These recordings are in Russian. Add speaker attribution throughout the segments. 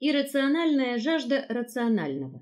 Speaker 1: Иррациональная жажда рационального.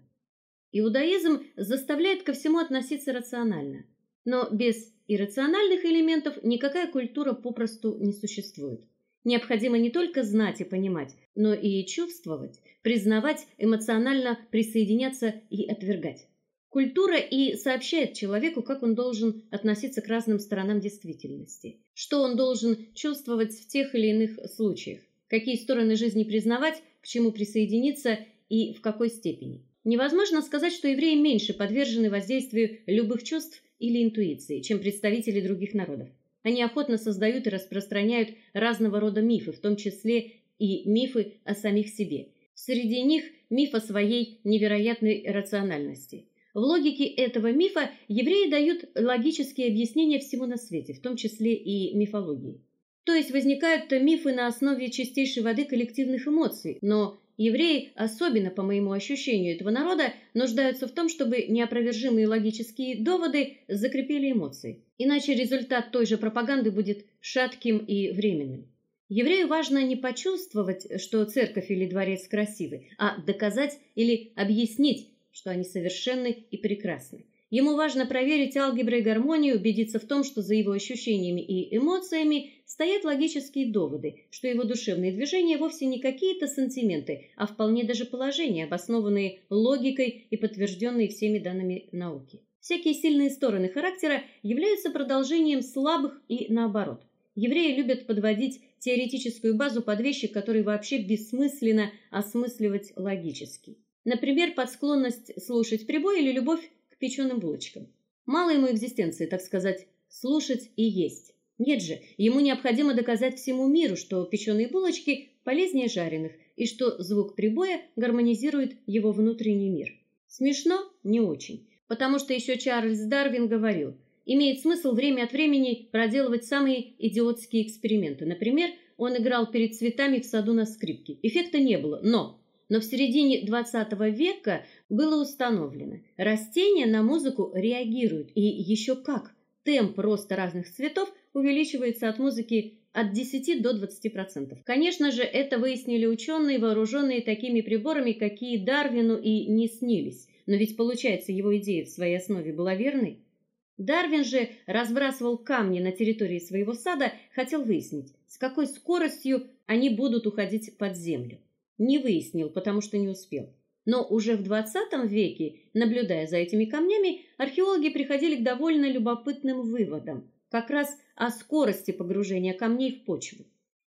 Speaker 1: Иудаизм заставляет ко всему относиться рационально, но без иррациональных элементов никакая культура попросту не существует. Необходимо не только знать и понимать, но и чувствовать, признавать, эмоционально присоединяться и отвергать. Культура и сообщает человеку, как он должен относиться к разным сторонам действительности, что он должен чувствовать в тех или иных случаях, какие стороны жизни признавать, к чему присоединиться и в какой степени. Невозможно сказать, что евреи меньше подвержены воздействию любых чувств или интуиции, чем представители других народов. Они охотно создают и распространяют разного рода мифы, в том числе и мифы о самих себе. Среди них миф о своей невероятной рациональности. В логике этого мифа евреи дают логические объяснения всему на свете, в том числе и мифологии. То есть возникают мифы на основе чистейшей воды коллективных эмоций, но евреи, особенно по моему ощущению этого народа, нуждаются в том, чтобы неопровержимые логические доводы закрепили эмоции. Иначе результат той же пропаганды будет шатким и временным. Еврею важно не почувствовать, что церковь или дворец красивы, а доказать или объяснить, что они совершенны и прекрасны. Ему важно проверить алгебру и гармонию, убедиться в том, что за его ощущениями и эмоциями стоят логические доводы, что его душевные движения вовсе не какие-то сантименты, а вполне даже положения, обоснованные логикой и подтвержденные всеми данными науки. Всякие сильные стороны характера являются продолжением слабых и наоборот. Евреи любят подводить теоретическую базу под вещи, которые вообще бессмысленно осмысливать логически. Например, под склонность слушать прибой или любовь к печеным булочкам. Мало ему экзистенции, так сказать, слушать и есть. Нет же, ему необходимо доказать всему миру, что печеные булочки полезнее жареных и что звук прибоя гармонизирует его внутренний мир. Смешно? Не очень, потому что еще Чарльз Дарвин говорил: имеет смысл время от времени проделывать самые идиотские эксперименты. Например, он играл перед цветами в саду на скрипке. Эффекта не было, но но в середине XX века было установлено, растения на музыку реагируют, и еще как. Темп роста разных цветов увеличивается от музыки от 10 до 20%. Конечно же, это выяснили ученые, вооруженные такими приборами, какие Дарвину и не снились. Но ведь получается, его идея в своей основе была верной. Дарвин же разбрасывал камни на территории своего сада, хотел выяснить, с какой скоростью они будут уходить под землю. Не выяснил, потому что не успел. Но уже в 20 веке, наблюдая за этими камнями, археологи приходили к довольно любопытным выводам, как раз о скорости погружения камней в почву.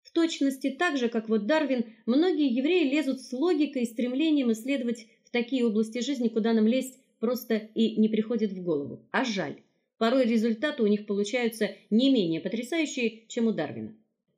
Speaker 1: В точности так же, как вот Дарвин, многие евреи лезут с логикой и стремлением исследовать в такие области жизни, куда нам лезть просто и не приходит в голову. А жаль. Порой результаты у них получаются не менее потрясающие, чем у Дарвина.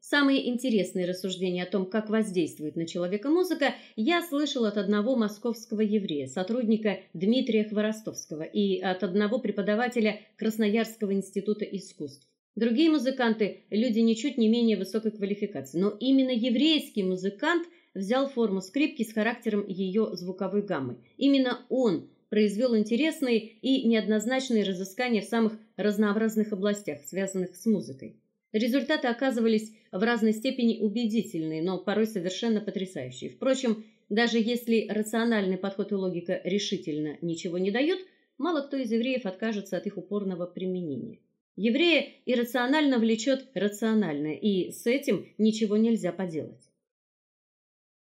Speaker 1: Самые интересные рассуждения о том, как воздействует на человека музыка, я слышал от одного московского еврея, сотрудника Дмитрия Хворостовского, и от одного преподавателя Красноярского института искусств. Другие музыканты люди ничуть не менее высокой квалификации, но именно еврейский музыкант взял форму скрипки с характером ее звуковой гаммы. Именно он произвел интересные и неоднозначные разыскания в самых разнообразных областях, связанных с музыкой. Результаты оказывались в разной степени убедительные, но порой совершенно потрясающие. Впрочем, даже если рациональный подход и логика решительно ничего не дают, мало кто из евреев откажется от их упорного применения. Еврея иррационально влечет рациональное, и с этим ничего нельзя поделать.